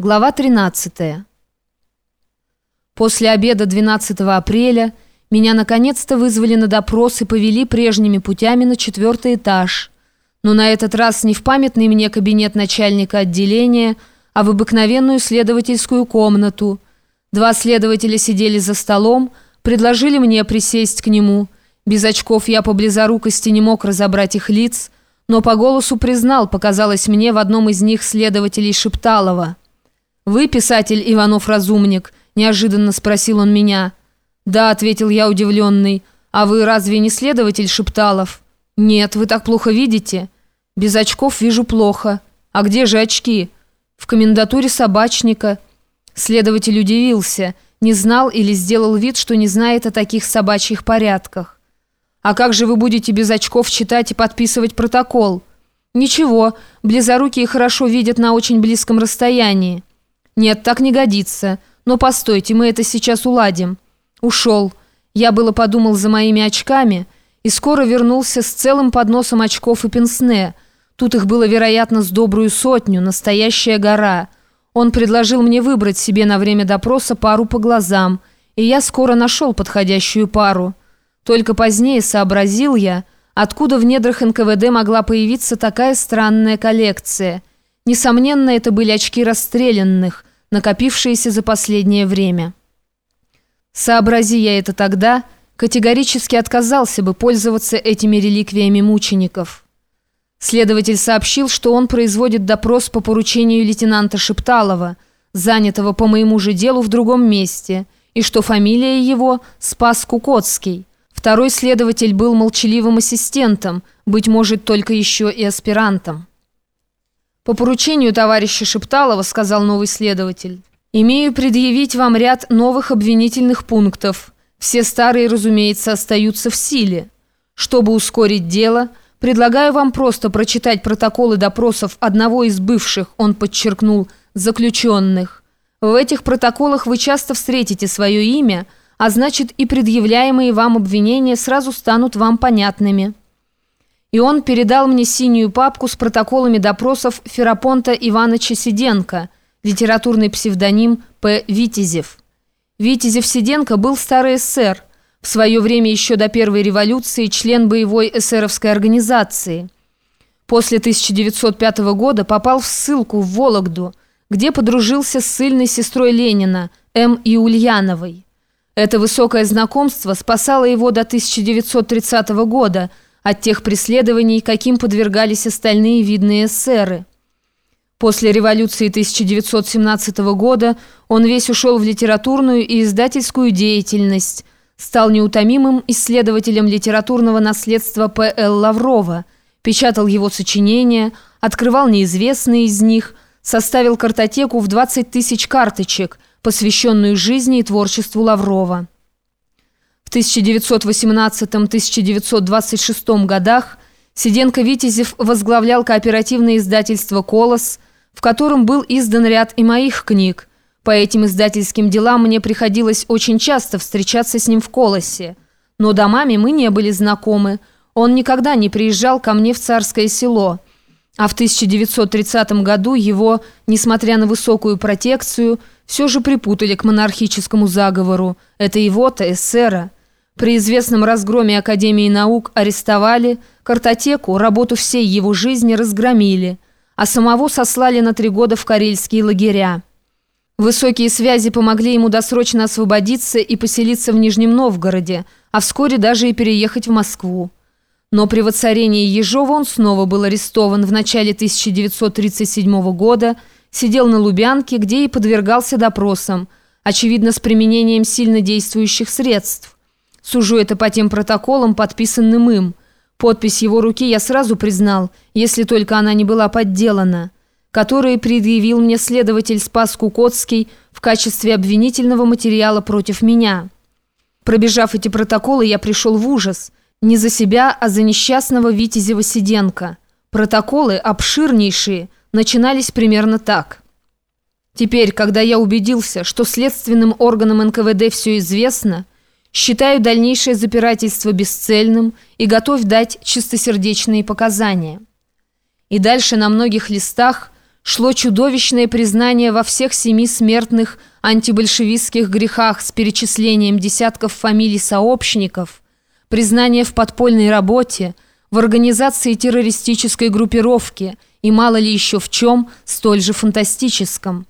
Глава 13. После обеда 12 апреля меня наконец-то вызвали на допрос и повели прежними путями на четвертый этаж. Но на этот раз не в памятный мне кабинет начальника отделения, а в обыкновенную следовательскую комнату. Два следователя сидели за столом, предложили мне присесть к нему. Без очков я по близорукости не мог разобрать их лиц, но по голосу признал, показалось мне в одном из них следователей Шепталова. «Вы писатель Иванов-разумник?» – неожиданно спросил он меня. «Да», – ответил я удивленный. «А вы разве не следователь Шепталов?» «Нет, вы так плохо видите?» «Без очков вижу плохо. А где же очки?» «В комендатуре собачника». Следователь удивился, не знал или сделал вид, что не знает о таких собачьих порядках. «А как же вы будете без очков читать и подписывать протокол?» «Ничего, близорукие хорошо видят на очень близком расстоянии». «Нет, так не годится. Но постойте, мы это сейчас уладим». Ушел. Я было подумал за моими очками и скоро вернулся с целым подносом очков и пенсне. Тут их было, вероятно, с добрую сотню, настоящая гора. Он предложил мне выбрать себе на время допроса пару по глазам, и я скоро нашел подходящую пару. Только позднее сообразил я, откуда в недрах НКВД могла появиться такая странная коллекция. Несомненно, это были очки расстрелянных, накопившиеся за последнее время. Сообрази я это тогда, категорически отказался бы пользоваться этими реликвиями мучеников. Следователь сообщил, что он производит допрос по поручению лейтенанта Шепталова, занятого по моему же делу в другом месте, и что фамилия его Спас Кукотский. Второй следователь был молчаливым ассистентом, быть может, только еще и аспирантом. «По поручению товарища Шепталова», — сказал новый следователь, «имею предъявить вам ряд новых обвинительных пунктов. Все старые, разумеется, остаются в силе. Чтобы ускорить дело, предлагаю вам просто прочитать протоколы допросов одного из бывших, он подчеркнул, заключенных. В этих протоколах вы часто встретите свое имя, а значит и предъявляемые вам обвинения сразу станут вам понятными» и он передал мне синюю папку с протоколами допросов Ферапонта Ивановича Сиденко, литературный псевдоним П. Витязев. Витязев-Сиденко был старый эсер, в свое время еще до Первой революции член боевой эсеровской организации. После 1905 года попал в ссылку в Вологду, где подружился с сильной сестрой Ленина, М.И. Ульяновой. Это высокое знакомство спасало его до 1930 года – от тех преследований, каким подвергались остальные видные эсеры. После революции 1917 года он весь ушел в литературную и издательскую деятельность, стал неутомимым исследователем литературного наследства П.Л. Лаврова, печатал его сочинения, открывал неизвестные из них, составил картотеку в 20 тысяч карточек, посвященную жизни и творчеству Лаврова. В 1918-1926 годах Сиденко-Витязев возглавлял кооперативное издательство «Колос», в котором был издан ряд и моих книг. По этим издательским делам мне приходилось очень часто встречаться с ним в «Колосе». Но домами мы не были знакомы. Он никогда не приезжал ко мне в Царское село. А в 1930 году его, несмотря на высокую протекцию, все же припутали к монархическому заговору. Это его-то, эсера. При известном разгроме Академии наук арестовали, картотеку, работу всей его жизни разгромили, а самого сослали на три года в карельские лагеря. Высокие связи помогли ему досрочно освободиться и поселиться в Нижнем Новгороде, а вскоре даже и переехать в Москву. Но при воцарении Ежова он снова был арестован в начале 1937 года, сидел на Лубянке, где и подвергался допросам, очевидно, с применением сильно действующих средств. Сужу это по тем протоколам, подписанным им. Подпись его руки я сразу признал, если только она не была подделана, которые предъявил мне следователь Спас Кукотский в качестве обвинительного материала против меня. Пробежав эти протоколы, я пришел в ужас. Не за себя, а за несчастного Витязева Сиденко. Протоколы, обширнейшие, начинались примерно так. Теперь, когда я убедился, что следственным органам НКВД все известно – Считаю дальнейшее запирательство бесцельным и готов дать чистосердечные показания. И дальше на многих листах шло чудовищное признание во всех семи смертных антибольшевистских грехах с перечислением десятков фамилий сообщников, признание в подпольной работе, в организации террористической группировки и мало ли еще в чем столь же фантастическом.